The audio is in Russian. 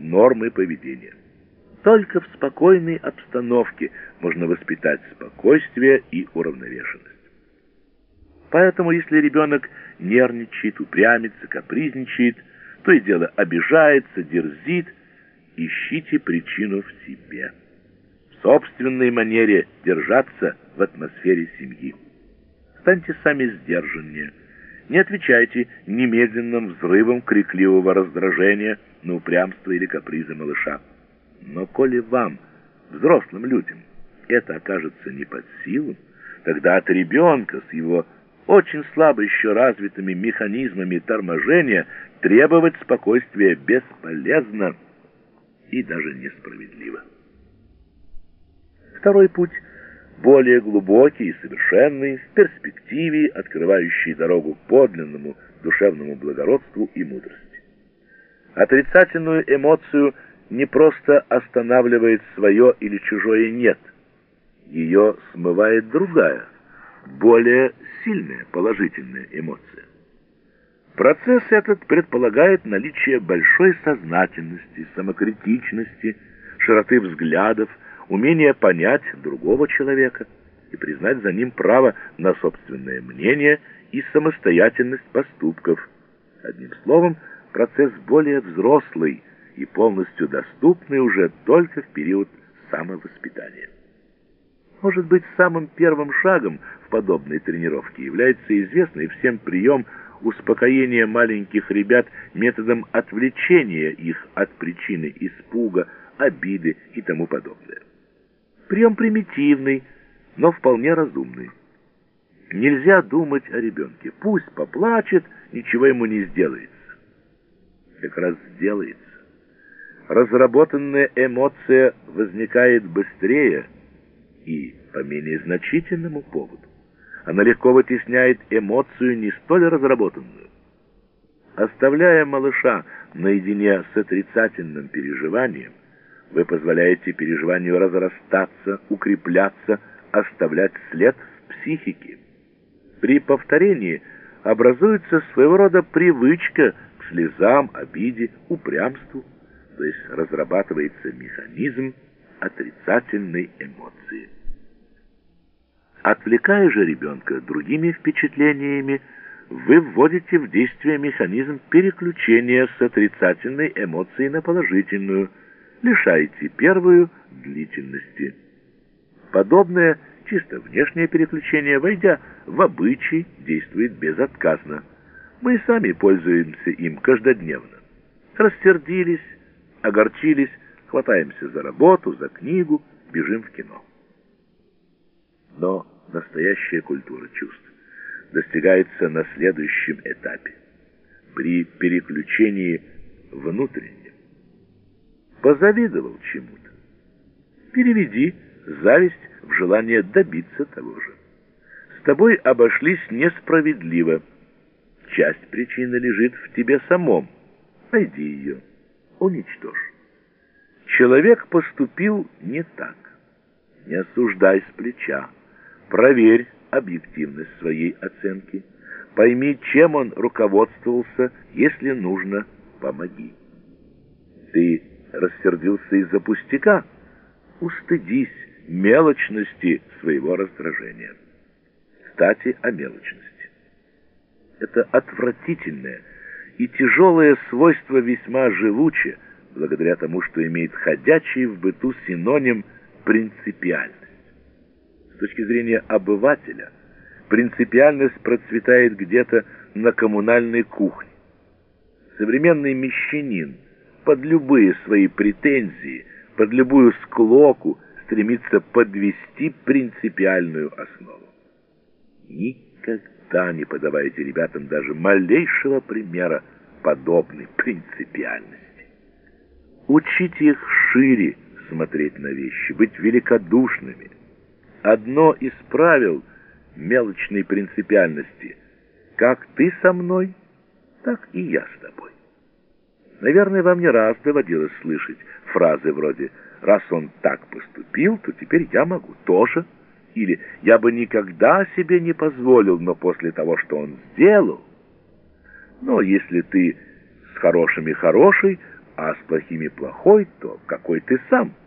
нормы поведения. Только в спокойной обстановке можно воспитать спокойствие и уравновешенность. Поэтому, если ребенок нервничает, упрямится, капризничает, то и дело обижается, дерзит, ищите причину в себе. В собственной манере держаться в атмосфере семьи. Станьте сами сдержаннее. Не отвечайте немедленным взрывом крикливого раздражения на упрямство или капризы малыша. Но коли вам, взрослым людям, это окажется не под силу, тогда от ребенка с его очень слабо еще развитыми механизмами торможения требовать спокойствия бесполезно и даже несправедливо. Второй путь более глубокий и совершенный, в перспективе открывающий дорогу к подлинному душевному благородству и мудрости. Отрицательную эмоцию не просто останавливает свое или чужое «нет», ее смывает другая, более сильная положительная эмоция. Процесс этот предполагает наличие большой сознательности, самокритичности, широты взглядов, умение понять другого человека и признать за ним право на собственное мнение и самостоятельность поступков. Одним словом, процесс более взрослый и полностью доступный уже только в период самовоспитания. Может быть, самым первым шагом в подобной тренировке является известный всем прием успокоения маленьких ребят методом отвлечения их от причины испуга, обиды и тому подобное. Прием примитивный, но вполне разумный. Нельзя думать о ребенке. Пусть поплачет, ничего ему не сделается. Как раз сделается. Разработанная эмоция возникает быстрее и по менее значительному поводу. Она легко вытесняет эмоцию не столь разработанную. Оставляя малыша наедине с отрицательным переживанием, вы позволяете переживанию разрастаться, укрепляться, оставлять след в психике. При повторении образуется своего рода привычка к слезам, обиде, упрямству, то есть разрабатывается механизм отрицательной эмоции. Отвлекая же ребенка другими впечатлениями, вы вводите в действие механизм переключения с отрицательной эмоции на положительную – лишаете первую длительности. Подобное чисто внешнее переключение, войдя в обычай, действует безотказно. Мы сами пользуемся им каждодневно. Рассердились, огорчились, хватаемся за работу, за книгу, бежим в кино. Но настоящая культура чувств достигается на следующем этапе, при переключении внутреннего позавидовал чему-то. Переведи зависть в желание добиться того же. С тобой обошлись несправедливо. Часть причины лежит в тебе самом. Найди ее, уничтожь. Человек поступил не так. Не осуждай с плеча. Проверь объективность своей оценки. Пойми, чем он руководствовался, если нужно, помоги. Ты рассердился из-за пустяка, устыдись мелочности своего раздражения. Кстати, о мелочности. Это отвратительное и тяжелое свойство весьма живуче, благодаря тому, что имеет ходячий в быту синоним принципиальность. С точки зрения обывателя, принципиальность процветает где-то на коммунальной кухне. Современный мещанин – под любые свои претензии, под любую склоку стремится подвести принципиальную основу. Никогда не подавайте ребятам даже малейшего примера подобной принципиальности. Учите их шире смотреть на вещи, быть великодушными. Одно из правил мелочной принципиальности – как ты со мной, так и я с тобой. Наверное, вам не раз доводилось слышать фразы вроде «раз он так поступил, то теперь я могу тоже» или «я бы никогда себе не позволил, но после того, что он сделал». Но если ты с хорошими хороший, а с плохими плохой, то какой ты сам –